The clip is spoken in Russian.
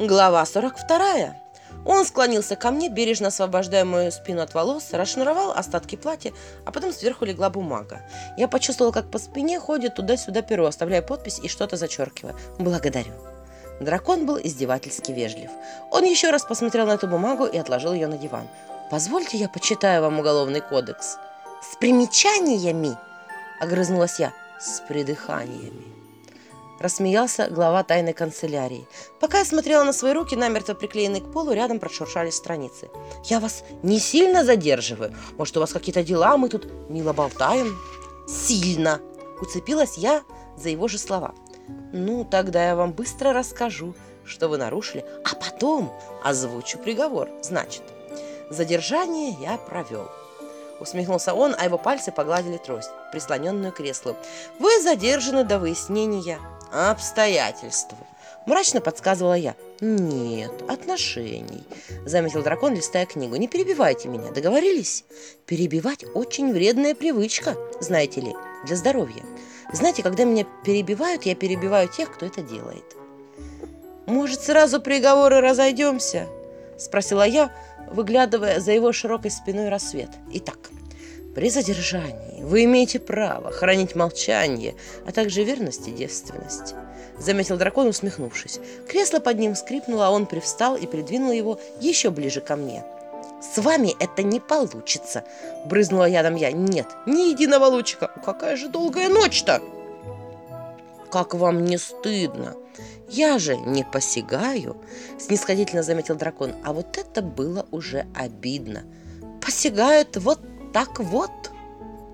Глава 42. Он склонился ко мне, бережно освобождая мою спину от волос, расшнуровал остатки платья, а потом сверху легла бумага. Я почувствовала, как по спине ходит туда-сюда перо, оставляя подпись и что-то зачеркивая. «Благодарю». Дракон был издевательски вежлив. Он еще раз посмотрел на эту бумагу и отложил ее на диван. «Позвольте я почитаю вам уголовный кодекс». «С примечаниями!» — огрызнулась я. «С придыханиями». Рассмеялся глава тайной канцелярии. Пока я смотрела на свои руки, намертво приклеенные к полу, рядом прошуршали страницы. «Я вас не сильно задерживаю? Может, у вас какие-то дела, мы тут мило болтаем?» «Сильно!» — уцепилась я за его же слова. «Ну, тогда я вам быстро расскажу, что вы нарушили, а потом озвучу приговор. Значит, задержание я провел». Усмехнулся он, а его пальцы погладили трость, прислоненную к креслу. «Вы задержаны до выяснения обстоятельств», — мрачно подсказывала я. «Нет, отношений», — заметил дракон, листая книгу. «Не перебивайте меня, договорились? Перебивать очень вредная привычка, знаете ли, для здоровья. Знаете, когда меня перебивают, я перебиваю тех, кто это делает». «Может, сразу приговоры разойдемся?» — спросила я, выглядывая за его широкой спиной рассвет. «Итак, при задержании вы имеете право хранить молчание, а также верность и девственность», — заметил дракон, усмехнувшись. Кресло под ним скрипнуло, а он привстал и придвинул его еще ближе ко мне. «С вами это не получится!» — брызнула ядом я. «Нет, ни единого лучика! Какая же долгая ночь-то!» «Как вам не стыдно!» «Я же не посягаю!» — снисходительно заметил дракон. А вот это было уже обидно. «Посягают вот так вот!»